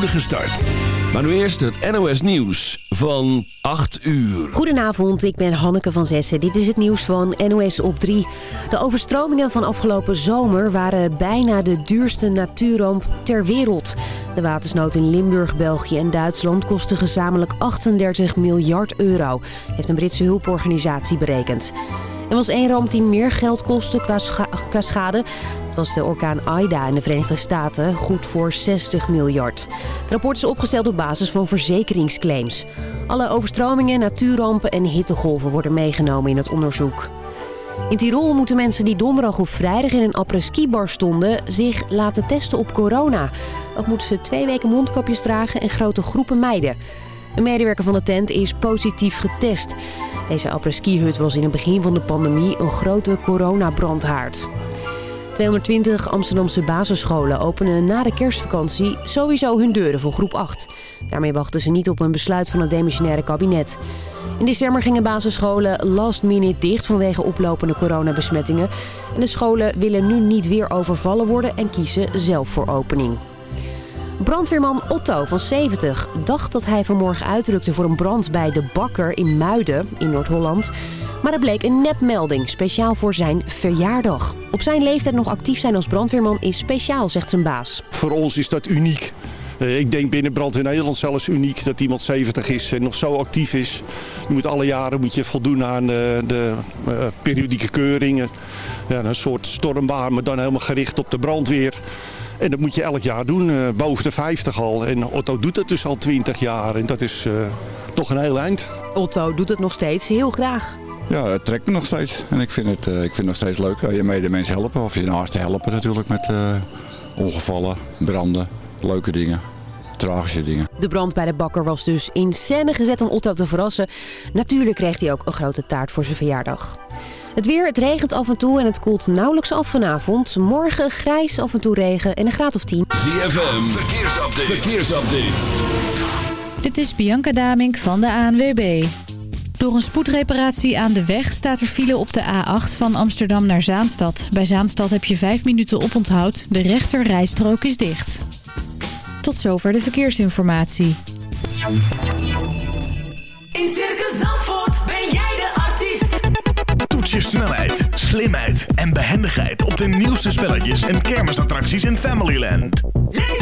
start. Maar nu eerst het NOS Nieuws van 8 uur. Goedenavond, ik ben Hanneke van Zessen. Dit is het nieuws van NOS op 3. De overstromingen van afgelopen zomer waren bijna de duurste natuurramp ter wereld. De watersnood in Limburg, België en Duitsland kostte gezamenlijk 38 miljard euro, heeft een Britse hulporganisatie berekend. Er was één ramp die meer geld kostte qua schade. Was de orkaan Aida in de Verenigde Staten, goed voor 60 miljard. Het rapport is opgesteld op basis van verzekeringsclaims. Alle overstromingen, natuurrampen en hittegolven worden meegenomen in het onderzoek. In Tirol moeten mensen die donderdag of vrijdag in een après-ski-bar stonden zich laten testen op corona. Ook moeten ze twee weken mondkapjes dragen en grote groepen mijden. Een medewerker van de tent is positief getest. Deze après-ski-hut was in het begin van de pandemie een grote coronabrandhaard. 220 Amsterdamse basisscholen openen na de kerstvakantie sowieso hun deuren voor groep 8. Daarmee wachten ze niet op een besluit van het demissionaire kabinet. In december gingen basisscholen last minute dicht vanwege oplopende coronabesmettingen. En de scholen willen nu niet weer overvallen worden en kiezen zelf voor opening. Brandweerman Otto van 70 dacht dat hij vanmorgen uitrukte voor een brand bij de Bakker in Muiden in Noord-Holland. Maar dat bleek een nepmelding, speciaal voor zijn verjaardag. Op zijn leeftijd nog actief zijn als brandweerman is speciaal, zegt zijn baas. Voor ons is dat uniek. Eh, ik denk binnen brand in Nederland zelfs uniek dat iemand 70 is en nog zo actief is. Je moet alle jaren moet je voldoen aan de, de uh, periodieke keuringen. Ja, een soort stormbaan, maar dan helemaal gericht op de brandweer. En dat moet je elk jaar doen, uh, boven de 50 al. En Otto doet het dus al 20 jaar en dat is toch een heel eind. Otto doet het nog steeds heel graag. Ja, het trekt me nog steeds. En ik vind het, uh, ik vind het nog steeds leuk. Uh, je medemens helpen of je naasten helpen natuurlijk met uh, ongevallen, branden, leuke dingen. Tragische dingen. De brand bij de bakker was dus in scène gezet om Otto te verrassen. Natuurlijk kreeg hij ook een grote taart voor zijn verjaardag. Het weer, het regent af en toe en het koelt nauwelijks af vanavond. Morgen grijs, af en toe regen en een graad of 10. ZFM, verkeersupdate. verkeersupdate. Dit is Bianca Damink van de ANWB. Door een spoedreparatie aan de weg staat er file op de A8 van Amsterdam naar Zaanstad. Bij Zaanstad heb je 5 minuten oponthoud. De rechter rijstrook is dicht. Tot zover de verkeersinformatie. In Circus Zandvoort ben jij de artiest. Toets je snelheid, slimheid en behendigheid op de nieuwste spelletjes en kermisattracties in Familyland. Leef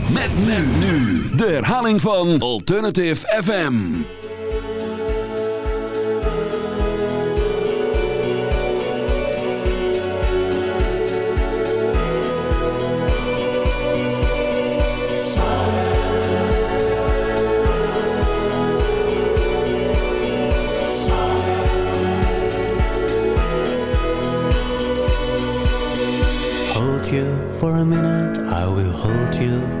Met men nu. De herhaling van Alternative FM. you for a minute, I will hold you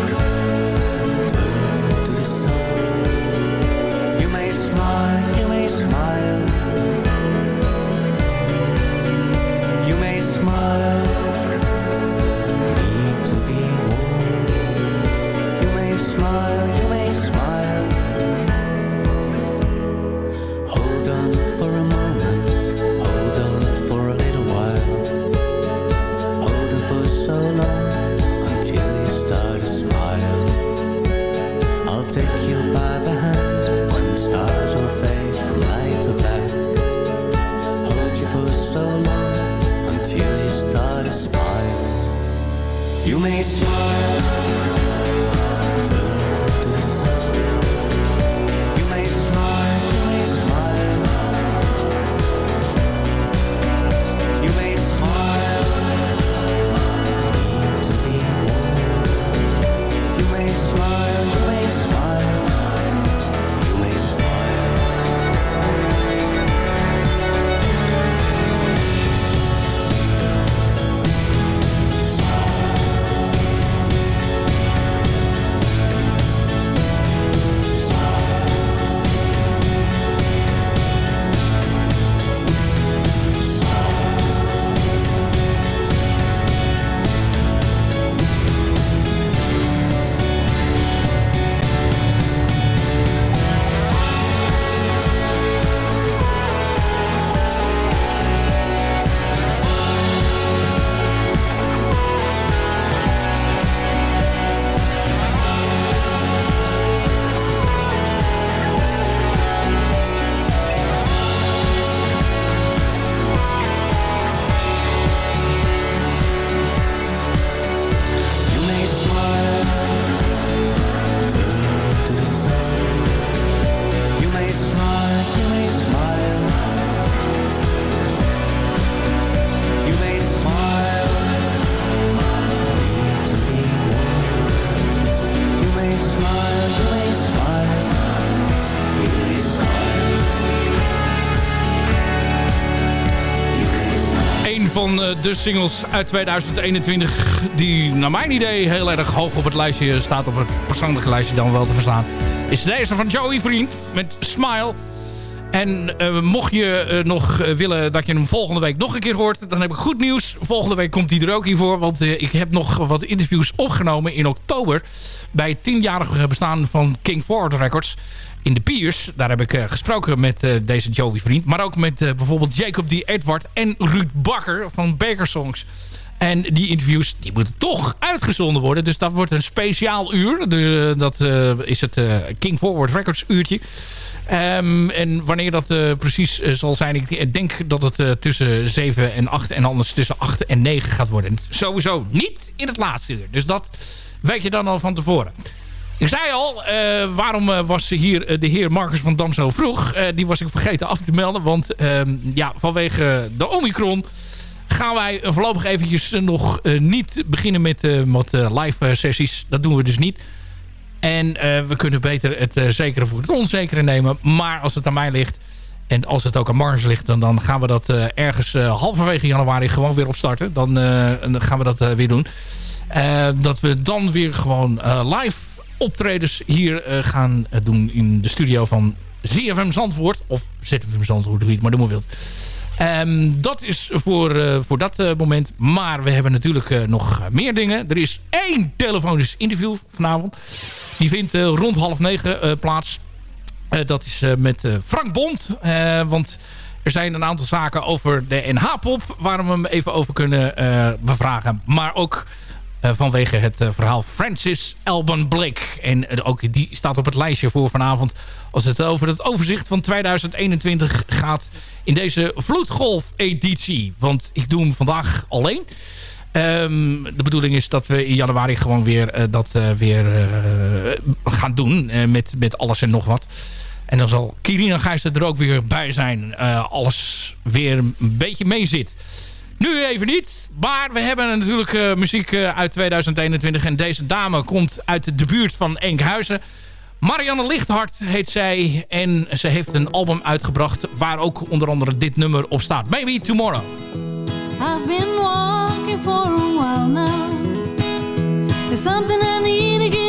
May smile, de singles uit 2021 die naar mijn idee heel erg hoog op het lijstje staat. Op het persoonlijke lijstje dan wel te verstaan. Is deze van Joey Vriend met Smile. En eh, mocht je eh, nog eh, willen dat je hem volgende week nog een keer hoort... dan heb ik goed nieuws. Volgende week komt hij er ook hiervoor. Want ik heb nog wat interviews opgenomen in oktober... bij het tienjarige bestaan van King Forward Records in de Piers. Daar heb ik gesproken met deze Joey Vriend. Maar ook met bijvoorbeeld Jacob D. Edward en Ruud Bakker van Baker Songs. En die interviews die moeten toch uitgezonden worden. Dus dat wordt een speciaal uur. Dus, eh, dat eh, is het eh, King Forward Records uurtje. Ehm, en wanneer dat precies zal zijn... ik denk dat het tussen 7 en 8 en anders tussen 8 en 9 gaat worden. En sowieso niet in het laatste uur. Dus dat weet je dan al van tevoren. Ik zei al, waarom was hier de heer Marcus van Dam zo vroeg? Die was ik vergeten af te melden. Want ehm, ja, vanwege de Omicron gaan wij voorlopig eventjes eh, nog eh, niet beginnen met eh, wat live sessies. Dat doen we dus niet. En we kunnen beter het zekere voor het onzekere nemen. Maar als het aan mij ligt... en als het ook aan Marcus ligt... dan, dan gaan we dat ergens halverwege januari gewoon weer opstarten. Dan, dan gaan we dat weer doen. Dat we dan weer gewoon live optredens hier gaan doen... in de studio van ZFM Zandvoort. Of ZFM Zandvoort, hoe je het maar doen wilt. Ehm, dat is voor, eh, voor dat eh, moment. Maar we hebben natuurlijk eh, nog meer dingen. Er is één telefonisch interview vanavond. Die vindt rond half negen plaats. Dat is met Frank Bond. Want er zijn een aantal zaken over de NH-pop... waar we hem even over kunnen bevragen. Maar ook vanwege het eh, verhaal Francis Alban Blake. En eh, ook die staat op het lijstje voor vanavond... als het over het overzicht van 2021 gaat... in deze vloedgolf-editie. Want ik doe hem vandaag alleen... Ehm, de bedoeling is dat we in januari gewoon weer eh, dat eh, weer eh, gaan doen. eh, met, met alles en nog wat. En dan zal Kirina Gijssen er ook weer bij zijn. eh, alles weer een beetje mee zit. Nu even niet. Maar we hebben natuurlijk eh, muziek eh, uit 2021. En deze dame komt uit de buurt van Enkhuizen. Marianne Lichthart heet zij. En ze heeft een album uitgebracht waar ook onder andere dit nummer op staat. Maybe Tomorrow. I've been walking for a while now. There's something I need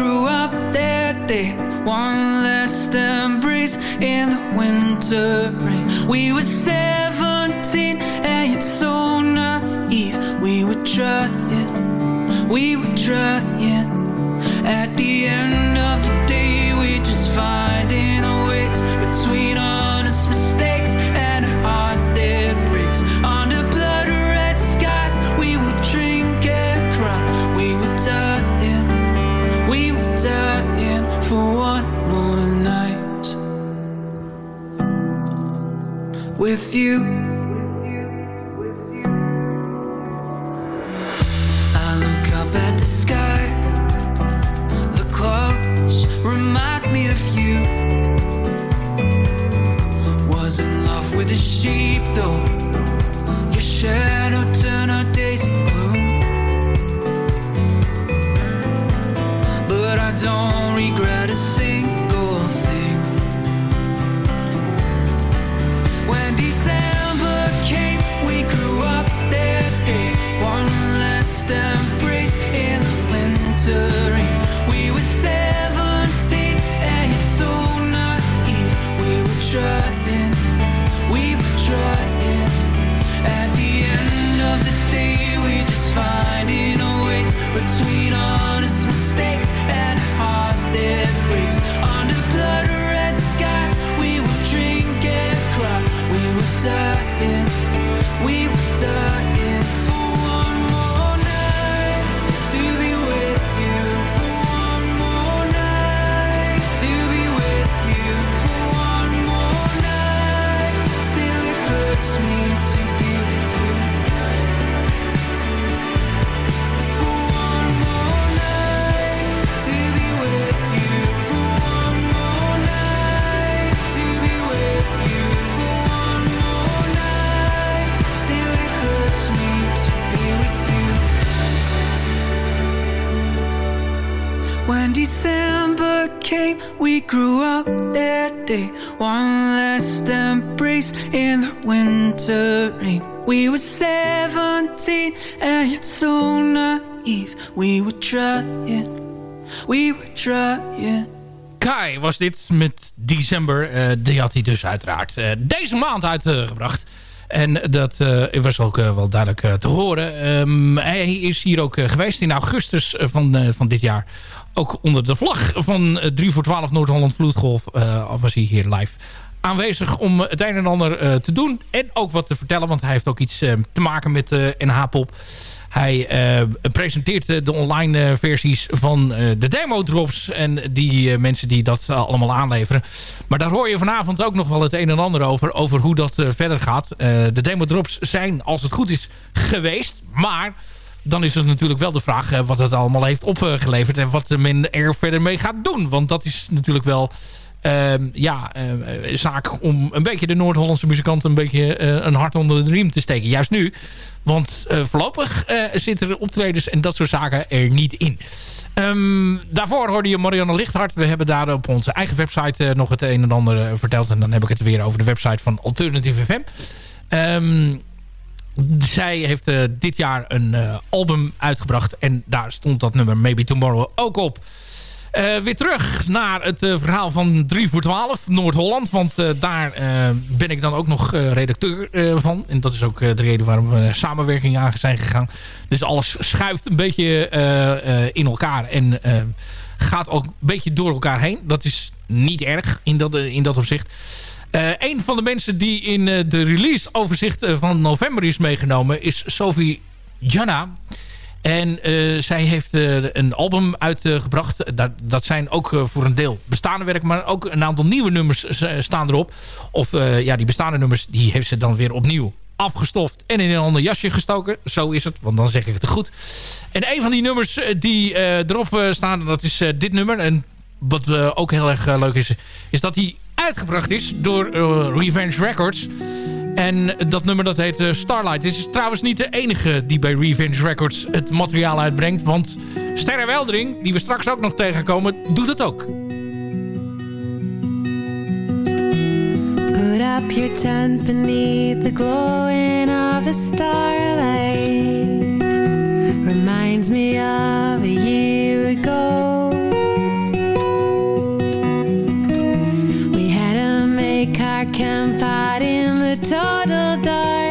we grew up that day. One last embrace in the winter rain. We were 17 and yet so naive. We were trying, we were trying. At the with you. Day. One last embrace in the winter rain. We were 17 and yet so naive. We were trying, we were trying. Kai was dit met December. Eh, die had hij dus uiteraard eh, deze maand uitgebracht. En dat eh, was ook eh, wel duidelijk eh, te horen. Ehm, hij is hier ook geweest in augustus van, van dit jaar. Ook onder de vlag van eh, 3 voor 12 Noord-Holland Vloedgolf uh, was hij hier live aanwezig om het een en ander eh, te doen. En ook wat te vertellen, want hij heeft ook iets eh, te maken met NH-pop. Hij eh, presenteert eh, de online eh, versies van eh, de demo drops. En die eh, mensen die dat eh, allemaal aanleveren. Maar daar hoor je vanavond ook nog wel het een en ander over. Over hoe dat eh, verder gaat. Eh, de demo drops zijn, als het goed is, geweest. Maar dan is het natuurlijk wel de vraag eh, wat het allemaal heeft opgeleverd. En wat men er verder mee gaat doen. Want dat is natuurlijk wel ehm, ja, eh, zaak om een beetje de Noord-Hollandse muzikanten een beetje eh, een hart onder de riem te steken. Juist nu. Want voorlopig zitten er optredens en dat soort zaken er niet in. Ehm, daarvoor hoorde je Marianne Lichthart. We hebben daar op onze eigen website nog het een en ander verteld. En dan heb ik het weer over de website van Alternative FM. Ehm, zij heeft eh, dit jaar een eh, album uitgebracht. En daar stond dat nummer Maybe Tomorrow ook op. Eh, weer terug naar het verhaal van 3 voor 12 Noord-Holland. Want daar ben ik dan ook nog redacteur van. En dat is ook de reden waarom we samenwerking aan zijn gegaan. Dus alles schuift een beetje in elkaar. En gaat ook een beetje door elkaar heen. Dat is niet erg in dat, in dat opzicht. Eh, een van de mensen die in eh, de release-overzicht eh, van november is meegenomen... is Sophie Janna. En zij heeft een album uitgebracht. dat, dat zijn ook voor een deel bestaande werk... maar ook een aantal nieuwe nummers staan erop. Of ja, die bestaande nummers die heeft ze dan weer opnieuw afgestoft en in een ander jasje gestoken. Zo is het, want dan zeg ik het goed. En een van die nummers die erop staan, dat is dit nummer. En wat ook heel erg leuk is, is dat die uitgebracht is door eh, Revenge Records. En dat nummer dat heet eh, Starlight. Dit is trouwens niet de enige die bij Revenge Records het materiaal uitbrengt. Want Sterre Weldering, die we straks ook nog tegenkomen, doet het ook. Put up your tent beneath the glowing of a starlight. Reminds me of a year ago. I can fight in the total dark.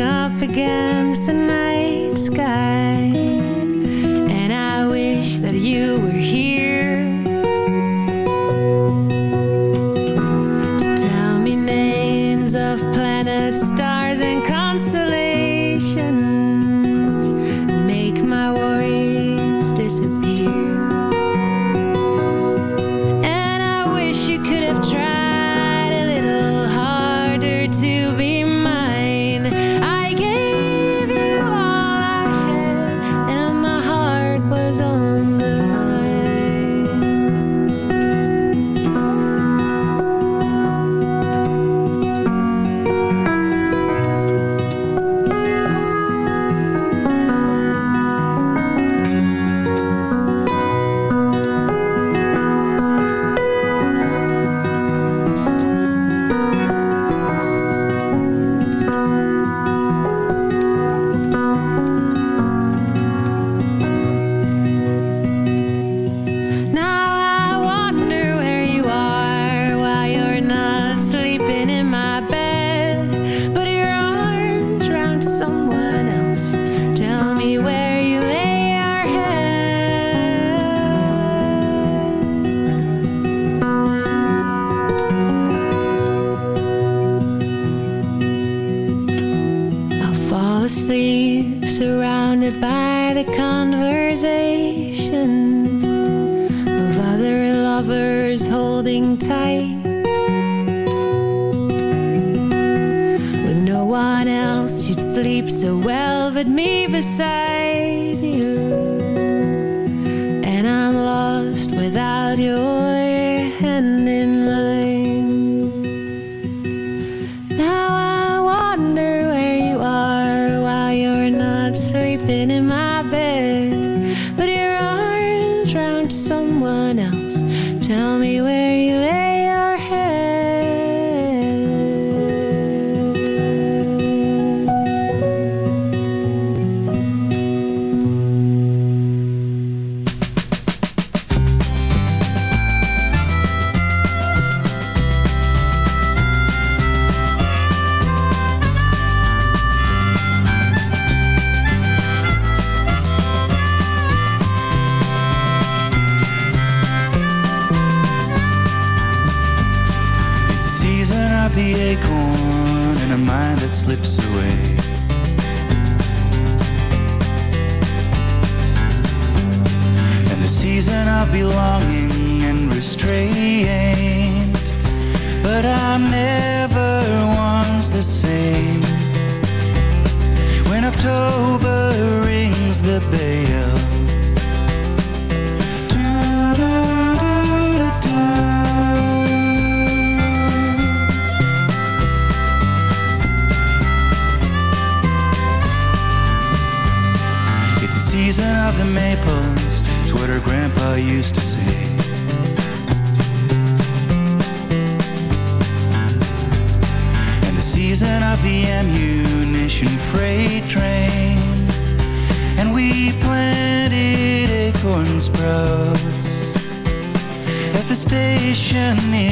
Up against the night sky. And I wish that you me beside you. And i'm lost without your ocean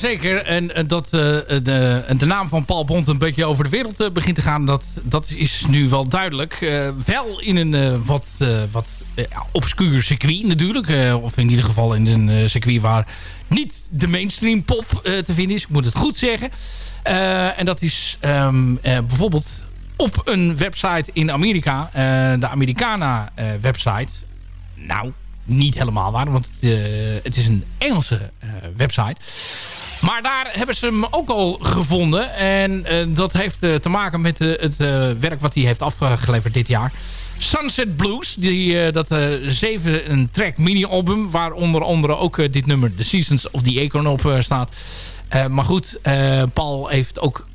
Jazeker, en eh, dat eh, de, de naam van Paul Bond een beetje over de wereld eh, begint te gaan... dat, dat is nu wel duidelijk. Eh, wel in een wat, wat obscuur circuit natuurlijk. of in ieder geval in een circuit waar niet de mainstream pop te vinden is. Ik moet het goed zeggen. En dat is ehm, eh, bijvoorbeeld op een website in Amerika. de Americana eh, website. Nou, niet helemaal waar, want het, het is een Engelse website. Maar daar hebben ze hem ook al gevonden. En eh, dat heeft eh, te maken met eh, het werk wat hij heeft afgeleverd dit jaar. Sunset Blues, die, dat zeven track mini-album... waar onder andere ook dit nummer The Seasons of the Acorn op staat. Maar goed, Paul heeft ook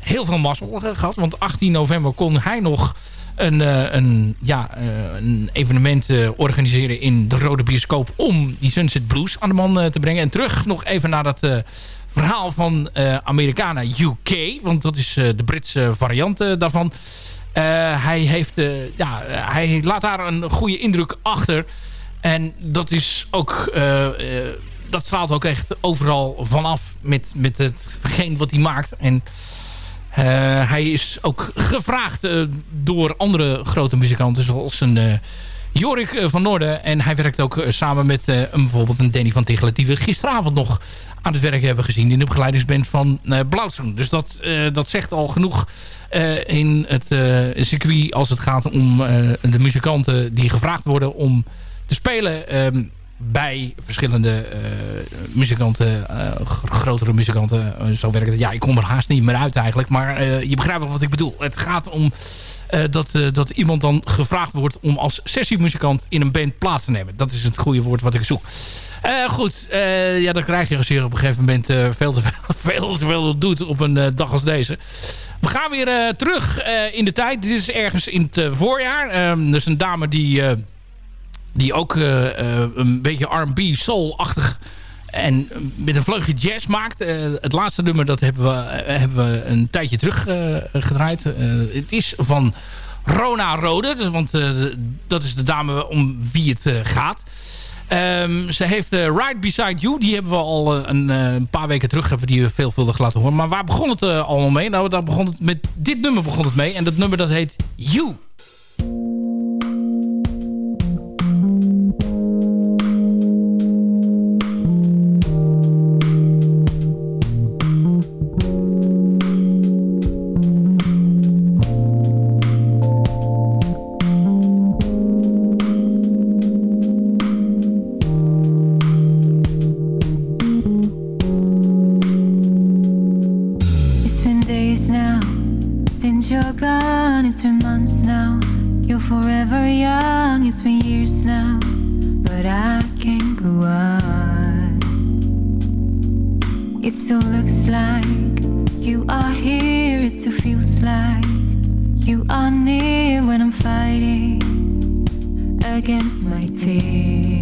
heel veel mazzel eh, gehad. Want 18 november kon hij nog een, eh, een, ja, eh, een evenement eh, organiseren in de Rode Bioscoop... om die Sunset Blues aan de man te brengen. En terug nog even naar dat verhaal van Americana UK. Want dat is de Britse variant daarvan. Hij, heeft, ja, hij laat daar een goede indruk achter. En dat is ook... dat straalt ook echt overal vanaf met, met hetgeen wat hij maakt. En hij is ook gevraagd eh, door andere grote muzikanten zoals een eh, Jorik eh, van Noorden. En hij werkt ook eh, samen met eh, een, bijvoorbeeld een Danny van Tichelen die we gisteravond nog aan het werk hebben gezien in de begeleidingsband van eh Blauwzoen. Dus dat, eh, dat zegt al genoeg eh, in het eh, circuit als het gaat om eh, de muzikanten die gevraagd worden om te spelen. Ehm, bij verschillende eh, muzikanten, eh, gr- grotere muzikanten. eh, zo werkt het. Ja, ik kom er haast niet meer uit eigenlijk. Maar je begrijpt wel wat ik bedoel. Het gaat om dat, dat iemand dan gevraagd wordt om als sessiemuzikant in een band plaats te nemen. Dat is het goede woord wat ik zoek. Goed, ja, dan krijg je als je op een gegeven moment veel, te veel, veel te veel doet op een dag als deze. We gaan weer terug in de tijd. Dit is ergens in het voorjaar. Ehm, er is een dame die, die ook eh, eh, een beetje R&B, soul-achtig en eh, met een vleugje jazz maakt. Het laatste nummer dat hebben we, hebben we een tijdje terug gedraaid. Het is van Rona Rode. Dus, want dat is de dame om wie het gaat. Ehm, ze heeft eh, Right Beside You. Die hebben we al een, paar weken terug hebben we die veelvuldig laten horen. Maar waar begon het allemaal mee? Nou, daar begon het met dit nummer begon het mee. En dat nummer dat heet You. Against my tears.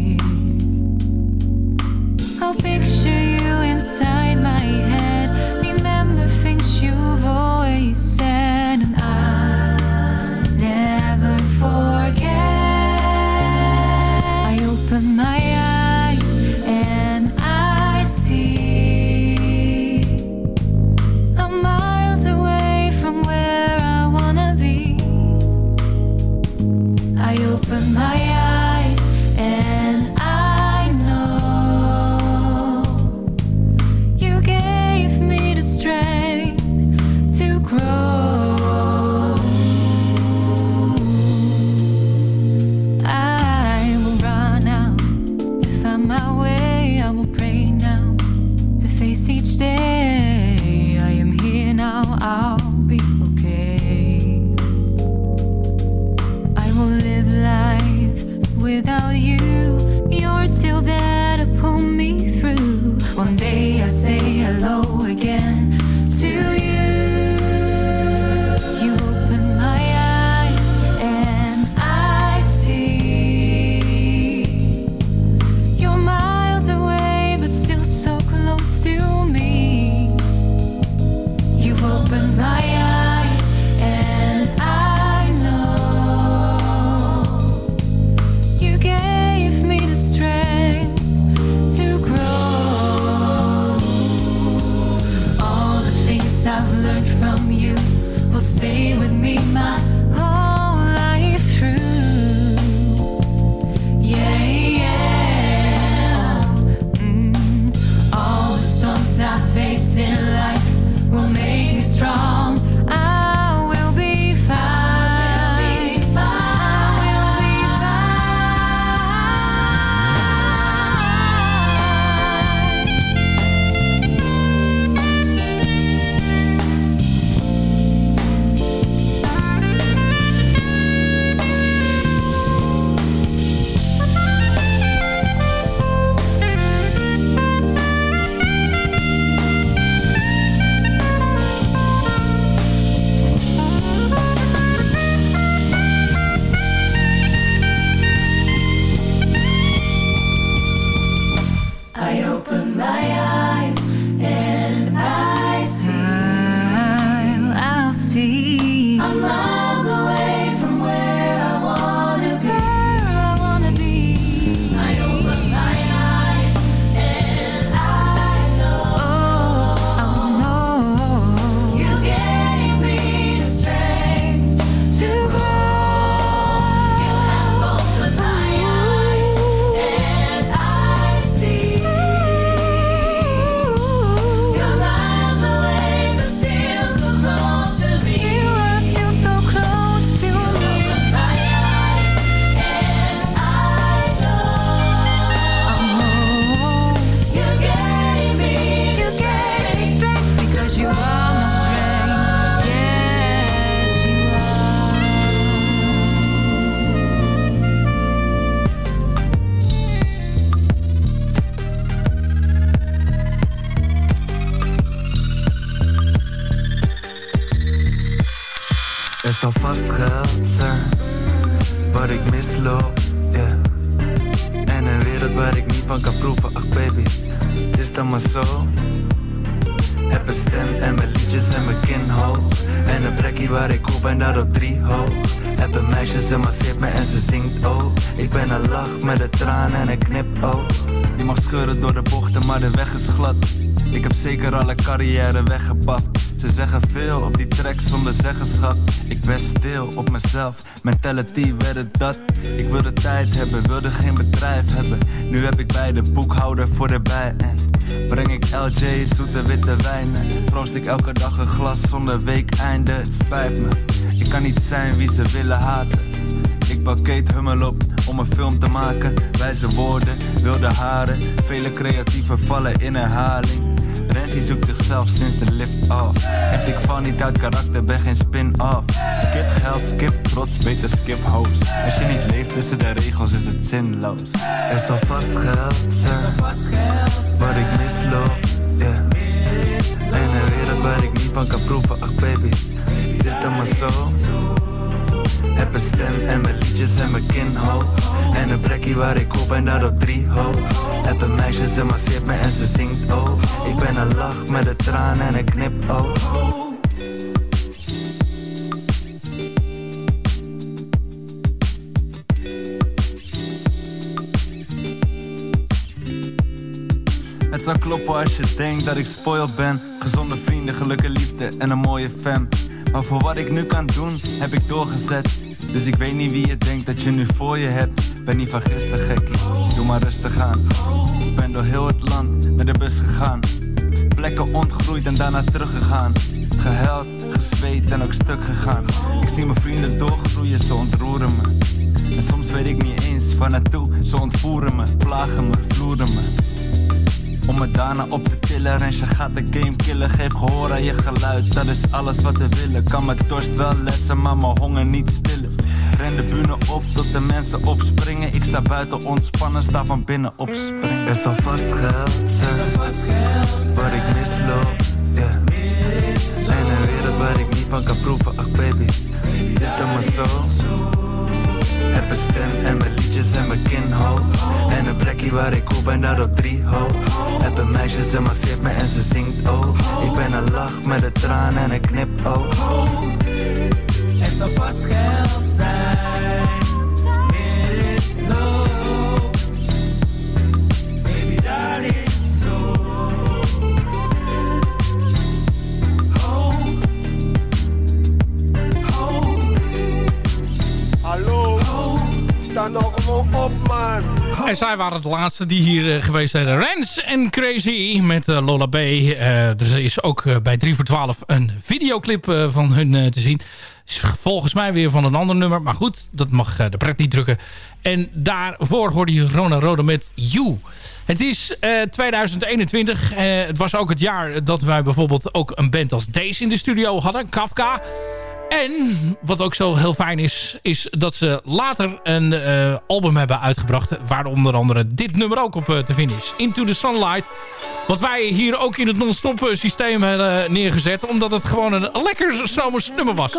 Wat ik misloop, yeah. En een wereld waar ik niet van kan proeven, ach baby, het is dan maar zo. Heb een stem en mijn liedjes en mijn kin hoog. En een plekje waar ik op en daar op drie hoog. Heb een meisje, ze masseert me en ze zingt ook. Ik ben een lach met een traan en een knip ook. Je mag scheuren door de bochten, maar de weg is glad. Ik heb zeker alle carrière weggepaft. Ze zeggen veel op die track zonder zeggenschap. Ik ben stil op mezelf, mentality werd het dat. Ik wilde tijd hebben, wilde geen bedrijf hebben. Nu heb ik bij de boekhouder voor erbij en breng ik LJ zoete witte wijnen. Proost ik elke dag een glas zonder weekeinde. Het spijt me, ik kan niet zijn wie ze willen haten. Ik bouw Kate Hummel op om een film te maken. Wijze woorden, wilde haren. Vele creatieven vallen in herhaling. Renzi zoekt zichzelf sinds de lift af. Echt, ik val niet uit karakter, ben geen spin-off. Skip geld, skip trots, beter skip hopes. Als je niet leeft tussen de regels is het zinloos. Er zal vast geld zijn, wat ik misloop. Yeah. En een wereld waar ik niet van kan proeven, ach baby. Het is dan maar zo. Heb een stem en mijn liedjes en mijn kin hoog. En een plekje waar ik op en daar op drie hoog. Heb een meisje, ze masseert me en ze zingt ook. Ik ben een lach met een traan en een knip ook. Het zou kloppen als je denkt dat ik spoiled ben. Gezonde vrienden, gelukkige liefde en een mooie fam. Maar voor wat ik nu kan doen, heb ik doorgezet. Dus ik weet niet wie je denkt dat je nu voor je hebt. Ben niet van gisteren gekkie, doe maar rustig aan. Ik ben door heel het land met de bus gegaan. Plekken ontgroeid en daarna teruggegaan. Gehuild, gezweet en ook stuk gegaan. Ik zie mijn vrienden doorgroeien, ze ontroeren me. En soms weet ik niet eens waar naartoe, ze ontvoeren me, plagen me, vloeren me. Om me daarna op te tillen en je gaat de game killen. Geef gehoor aan je geluid, dat is alles wat we willen. Kan mijn dorst wel lessen, maar mijn honger niet stillen. Ren de bühne op tot de mensen opspringen. Ik sta buiten ontspannen, sta van binnen op springen Er zal vast geld zijn, wat ik misloop yeah. En een wereld waar ik niet van kan proeven, ach baby. Is dan maar zo heb een stem en mijn liedjes en mijn kin hoog. En een plekje waar ik op en daar op drie hoog. Heb een meisje, ze masseert me en ze zingt ook. Ik ben een lach met een traan en een knip ook. Er zal vast geld zijn. Misloop. Baby, gewoon op, man. En zij waren de laatste die hier eh, geweest zijn. Rens en Crazy met eh, Lola B. Eh, er is ook bij 3 voor 12 een videoclip van hun te zien. Is volgens mij weer van een ander nummer. Maar goed, dat mag de pret niet drukken. En daarvoor hoorde je Rona Rode met You. Het is eh, 2021. Eh, het was ook het jaar dat wij bijvoorbeeld ook een band als deze in de studio hadden. Kafka. En wat ook zo heel fijn is, is dat ze later een eh, album hebben uitgebracht. Waar onder andere dit nummer ook op eh, te vinden is. Into the Sunlight. Wat wij hier ook in het non-stop eh, systeem hebben neergezet. Omdat het gewoon een lekker zomers nummer was.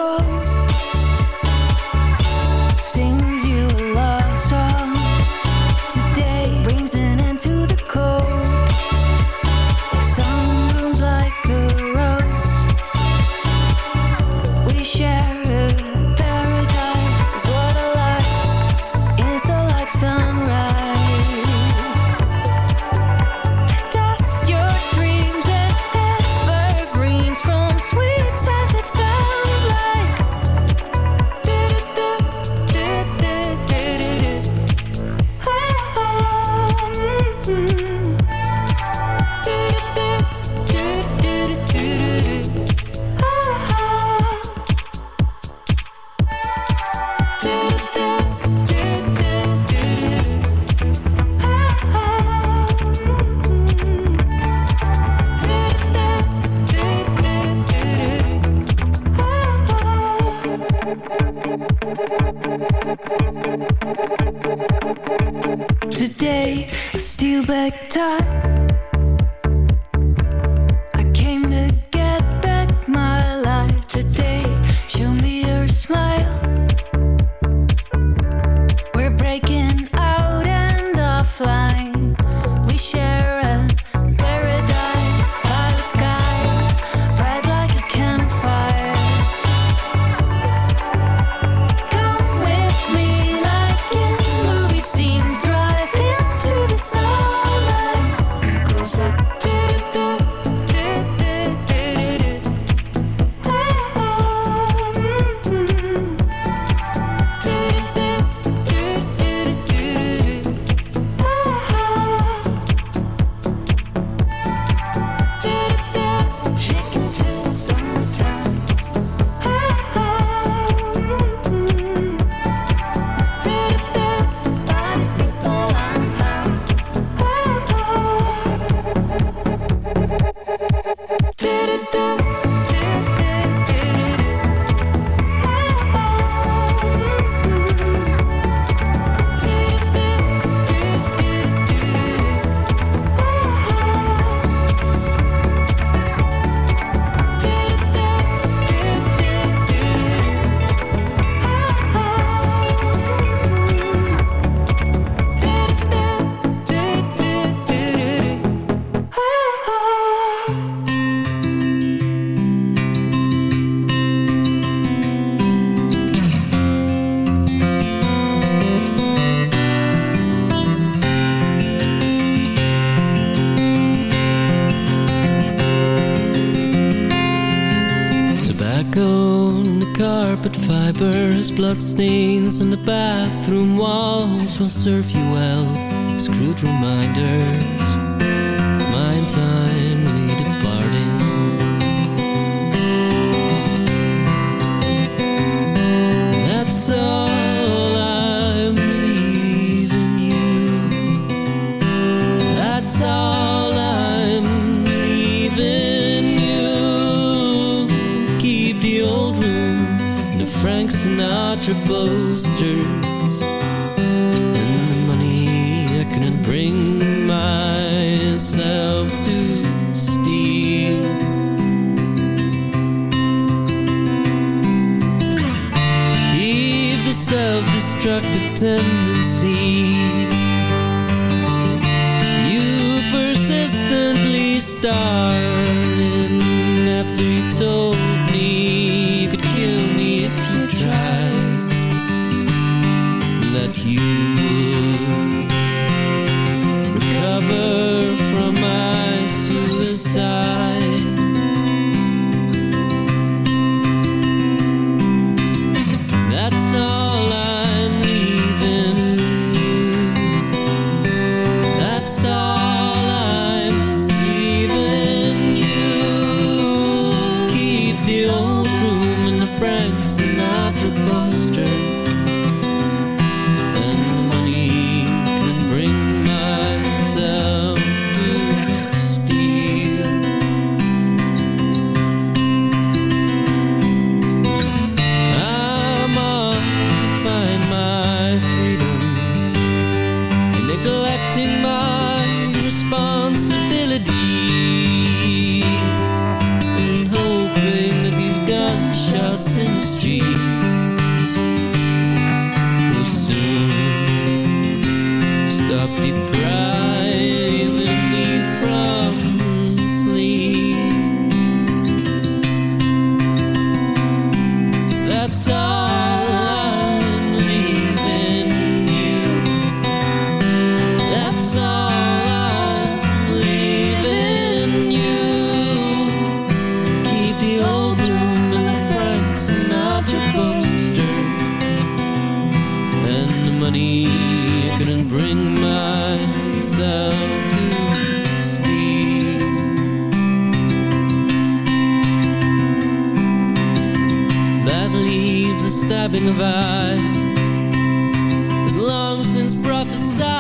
Bloodstains on the bathroom walls will serve you well. As crude Sinatra posters and the money I couldn't bring myself to steal. Keep the self-destructive tendency. You persistently started leaves a stabbing of eyes long since prophesied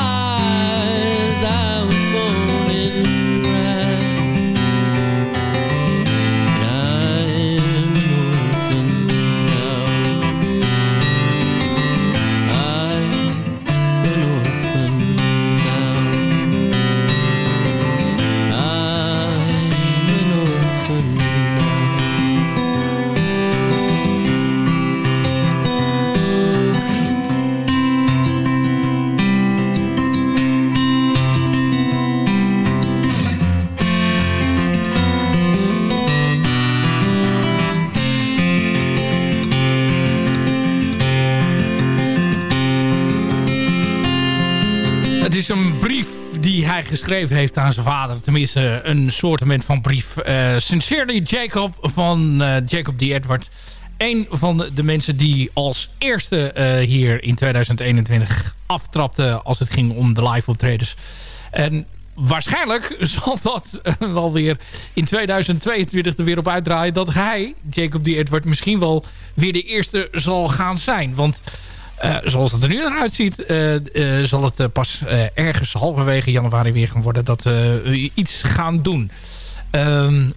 geschreven heeft aan zijn vader. Tenminste, een soortement van brief. Eh, Sincerely Jacob van eh, Jacob D. Edward. Een van de, mensen die als eerste eh, hier in 2021 aftrapte... als het ging om de live optredens. En waarschijnlijk zal dat wel weer in 2022 er weer op uitdraaien... dat hij, Jacob D. Edward, misschien wel weer de eerste zal gaan zijn. Want... Eh, zoals het er nu naar uitziet, eh, eh, zal het pas ergens halverwege januari weer gaan worden dat we iets gaan doen. Ehm,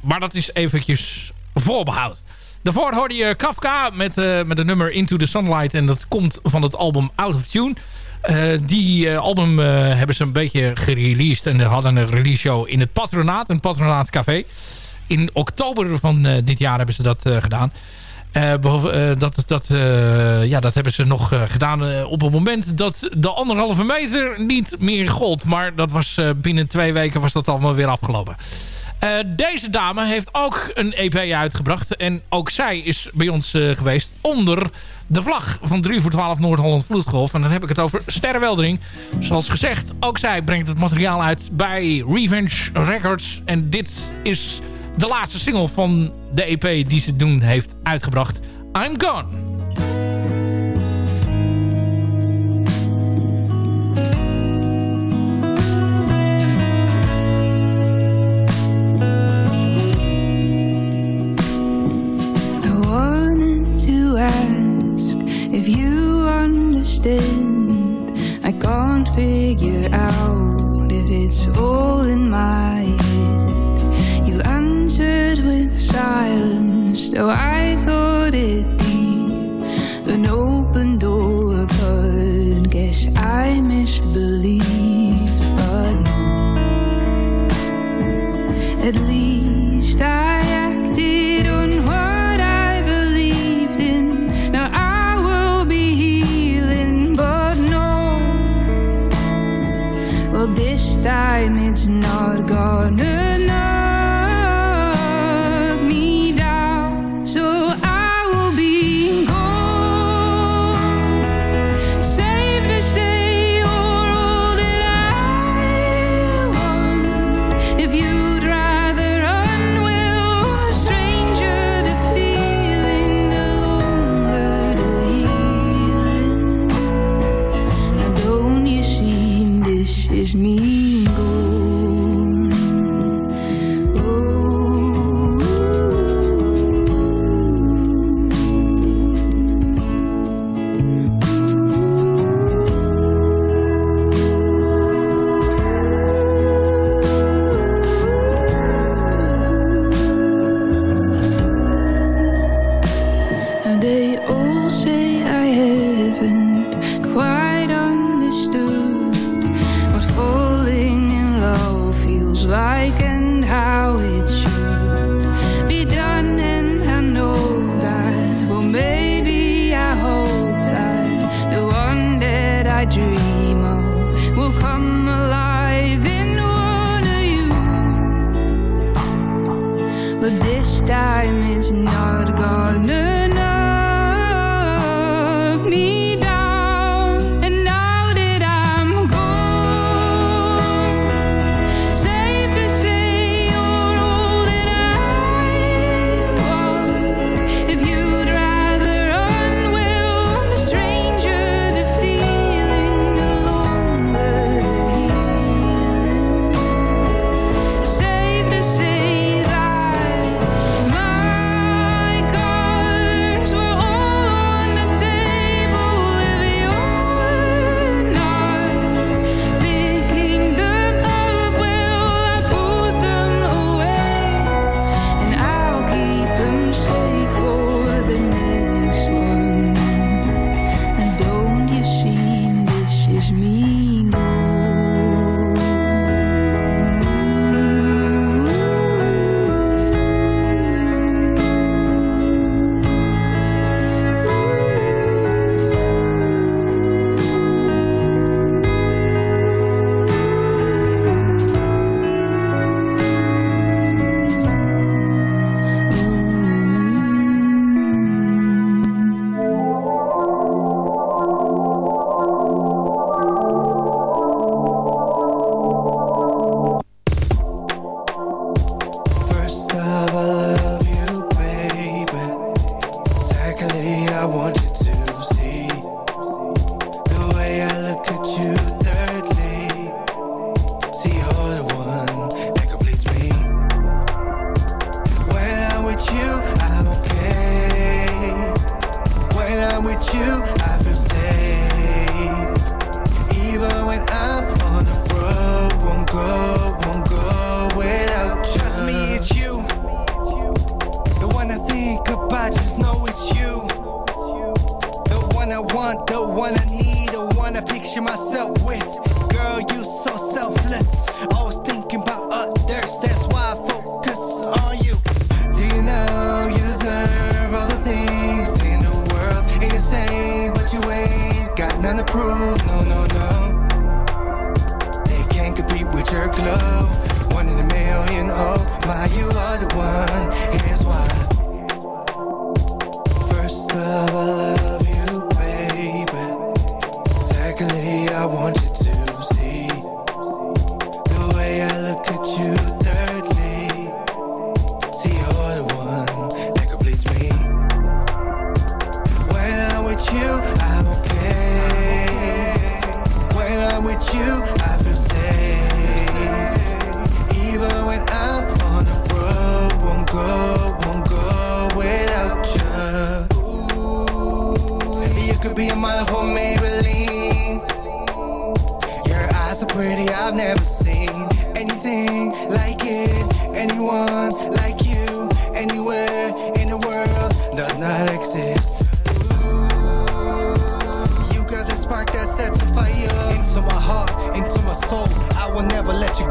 maar dat is eventjes voorbehoud. Daarvoor hoorde je Kafka met, met de nummer Into the Sunlight. En dat komt van het album Out of Tune. Die album hebben ze een beetje gereleased. En hadden een release show in het Patronaat. Een Patronaat Café. In oktober van dit jaar hebben ze dat gedaan. Eh, eh, dat, dat, eh, ja, dat hebben ze nog gedaan op het moment dat de anderhalve meter niet meer gold. Maar dat was binnen twee weken was dat allemaal weer afgelopen. Deze dame heeft ook een EP uitgebracht. En ook zij is bij ons geweest onder de vlag van 3 voor 12 Noord-Holland Vloedgolf. En dan heb ik het over Sterrenweldering. Zoals gezegd, ook zij brengt het materiaal uit bij Revenge Records. En dit is de laatste single van de EP die ze doen heeft uitgebracht. I'm Gone. If you understand, I can't figure out if it's all in my head. answered with silence, though I thought it'd be an open door, but guess I misbelieved. But no, at least I.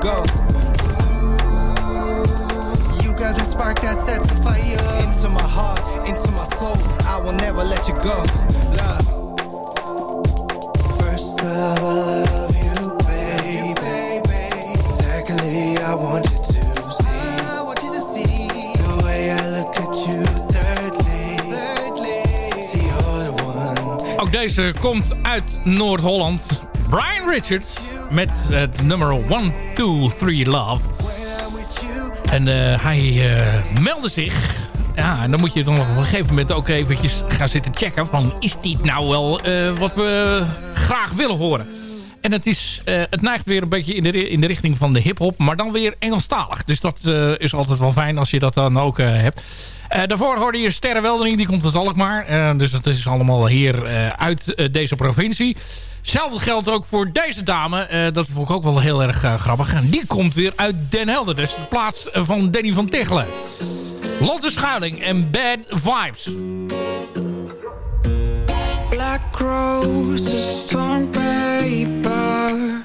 go. You got the spark that sets a fire into my heart, into my soul. I will never let you go. Love. First of all, I love you, baby. Secondly, I want you to see. I want you to see the way I look at you. Thirdly, thirdly, see you're the one. Ook deze komt uit Noord-Holland. Brian Richards met het nummer 1, 2, 3 Love. En eh, hij eh, meldde zich. Ja, en dan moet je dan op een gegeven moment ook eventjes gaan zitten checken. Van, is dit nou wel eh, wat we graag willen horen? En het, is, het neigt weer een beetje in de, in de richting van de hip-hop, maar dan weer Engelstalig. Dus dat is altijd wel fijn als je dat dan ook hebt. Eh, daarvoor hoorde je Sterre Weldering, die komt uit Alkmaar. Dus dat is allemaal hier uit deze provincie. Hetzelfde geldt ook voor deze dame. Eh, dat vond ik ook wel heel erg eh, grappig. En die komt weer uit Den Helder. Dus de plaats eh, van Danny van Tichelen. Lotte Schuiling en Bad Vibes. Black roses, torn paper.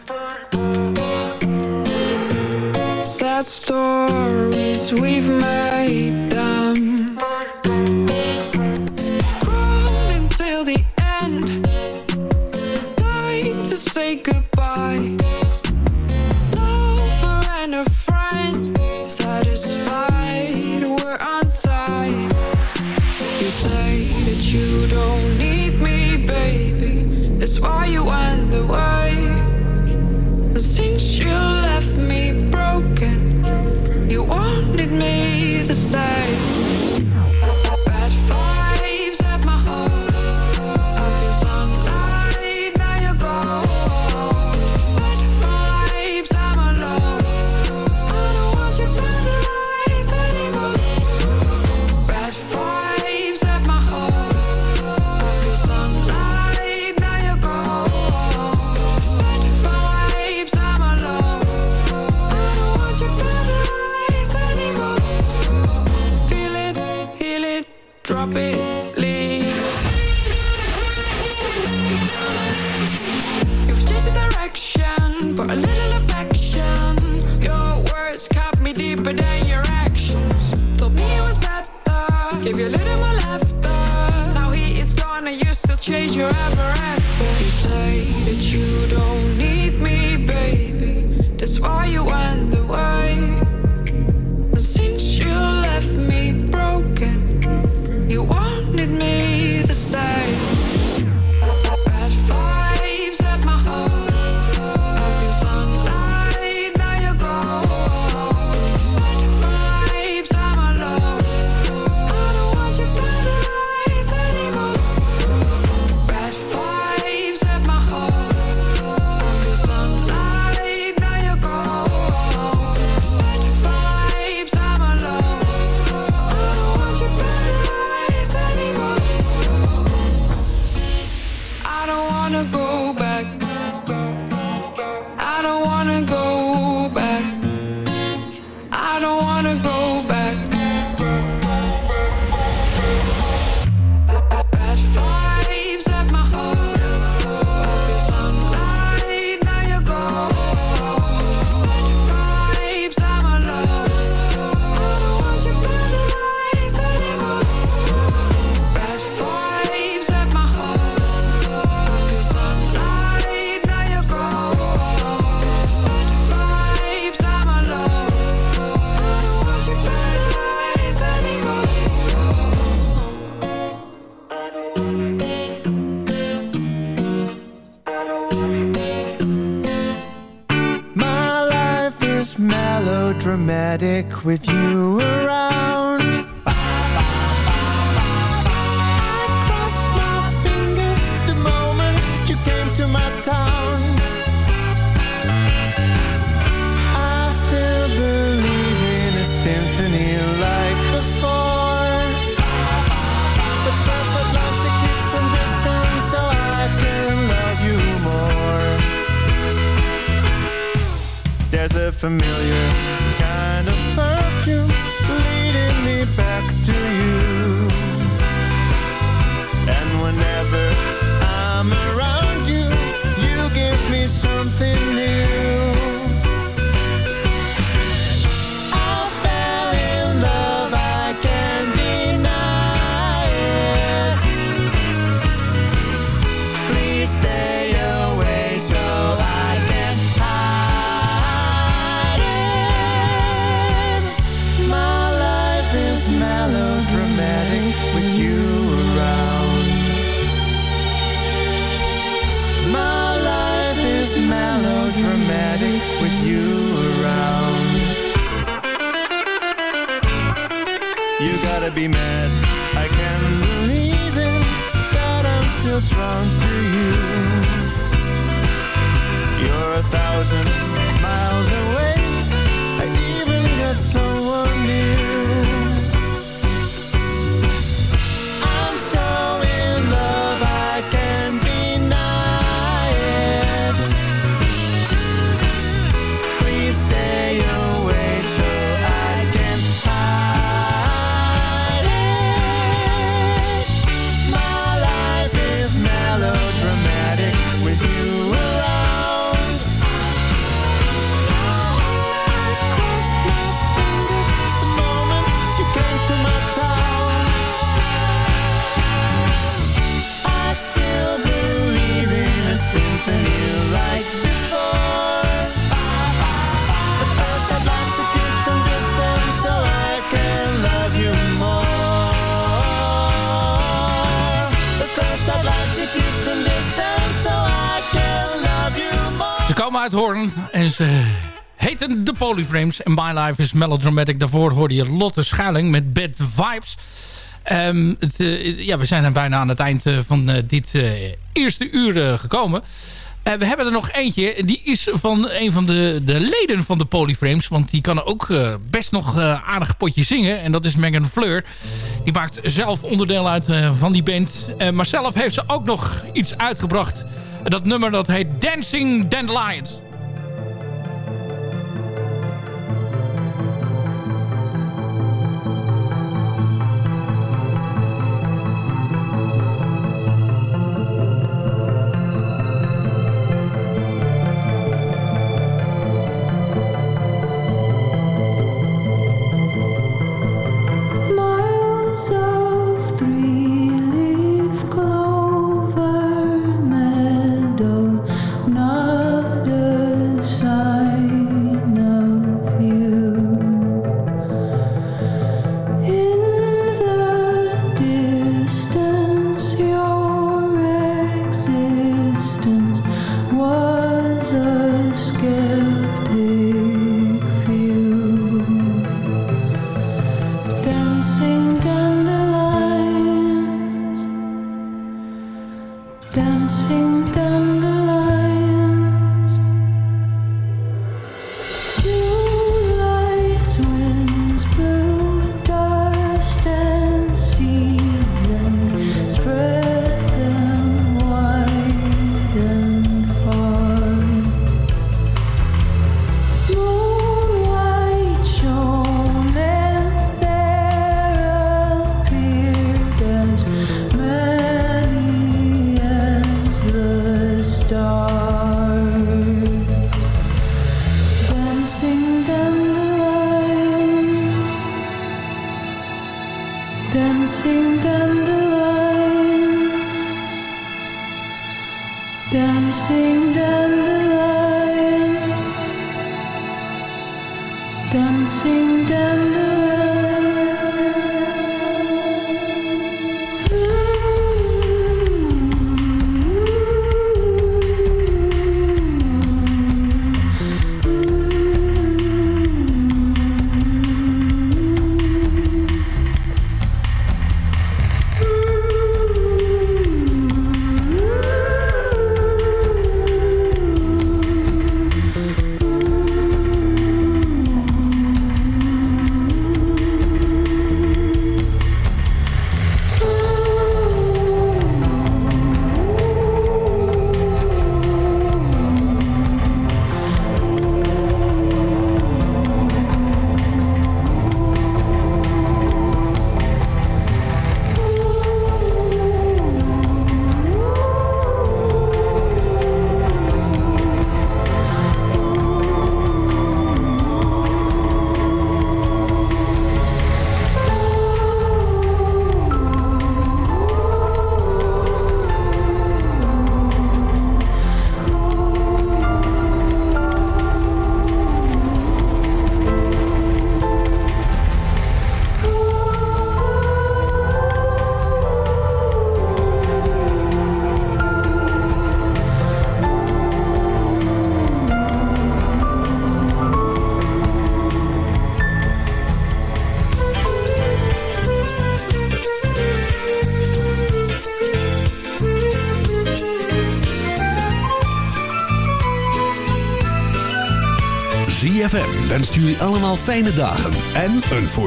Sad stories, we've made them. good. Thousand komen uit Hoorn en ze heten de Polyframes. En My Life is Melodramatic. Daarvoor hoorde je Lotte Schuiling met Bad Vibes. Ehm, eh, ja, we zijn er bijna aan het eind eh, van eh, dit eerste uur gekomen. We hebben er nog eentje. en Die is van een van de, de leden van de Polyframes. Want die kan ook best nog aardig potje zingen. En dat is Megan Fleur. Die maakt zelf onderdeel uit van die band. Maar zelf heeft ze ook nog iets uitgebracht. Dat nummer dat heet Dancing Dandelions. Dancing dandelions. Wenst jullie allemaal fijne dagen en een voorspoedig